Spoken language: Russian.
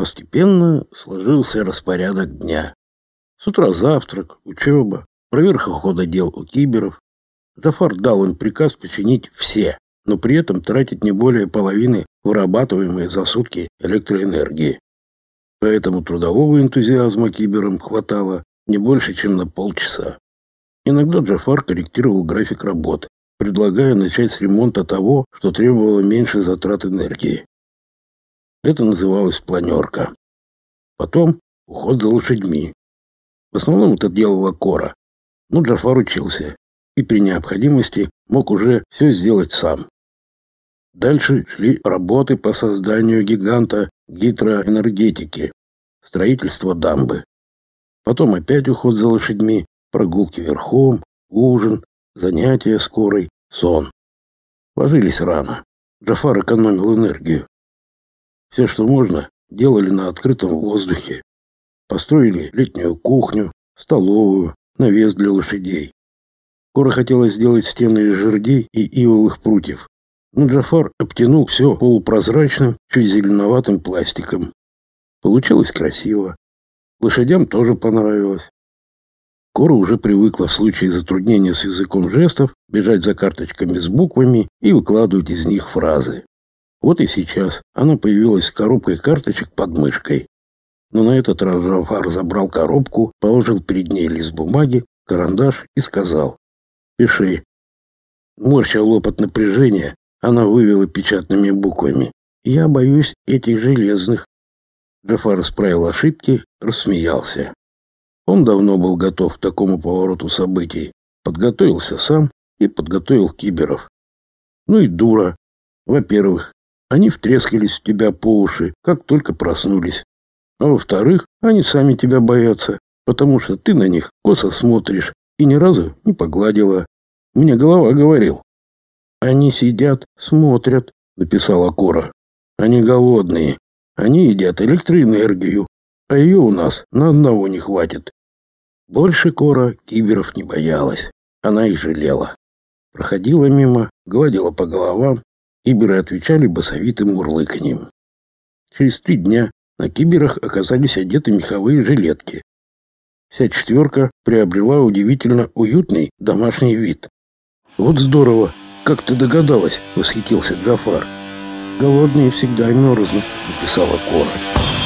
Постепенно сложился распорядок дня. С утра завтрак, учеба, проверка хода дел у киберов. Джафар дал им приказ починить все, но при этом тратить не более половины вырабатываемой за сутки электроэнергии. Поэтому трудового энтузиазма киберам хватало не больше, чем на полчаса. Иногда Джафар корректировал график работ, предлагая начать с ремонта того, что требовало меньше затрат энергии. Это называлось планерка. Потом уход за лошадьми. В основном это делала Кора, но Джафар учился и при необходимости мог уже все сделать сам. Дальше шли работы по созданию гиганта гидроэнергетики, строительство дамбы. Потом опять уход за лошадьми, прогулки верхом, ужин, занятия скорой, сон. Ложились рано. Джафар экономил энергию. Все, что можно, делали на открытом воздухе. Построили летнюю кухню, столовую, навес для лошадей. Кора хотела сделать стены из жердей и ивовых прутьев, но Джафар обтянул все полупрозрачным, чуть зеленоватым пластиком. Получилось красиво. Лошадям тоже понравилось. Кора уже привыкла в случае затруднения с языком жестов бежать за карточками с буквами и выкладывать из них фразы. Вот и сейчас она появилась с коробкой карточек под мышкой. Но на этот раз Джафар забрал коробку, положил перед ней лист бумаги, карандаш и сказал «Пиши». Морща лоб от напряжения, она вывела печатными буквами «Я боюсь этих железных». Джафар исправил ошибки, рассмеялся. Он давно был готов к такому повороту событий. Подготовился сам и подготовил киберов. Ну и дура. Во-первых, они втрескались в тебя по уши, как только проснулись. А во-вторых, они сами тебя боятся, потому что ты на них косо смотришь и ни разу не погладила. Мне голова говорил. Они сидят, смотрят, написала Кора. Они голодные. Они едят электроэнергию, а ее у нас на одного не хватит. Больше Кора киберов не боялась. Она их жалела. Проходила мимо, гладила по головам, Киберы отвечали басовитым мурлыканьем. Через три дня на киберах оказались одеты меховые жилетки. Вся четверка приобрела удивительно уютный домашний вид. «Вот здорово! Как ты догадалась?» — восхитился Джафар. «Голодные всегда мерзнут», — написала Кора.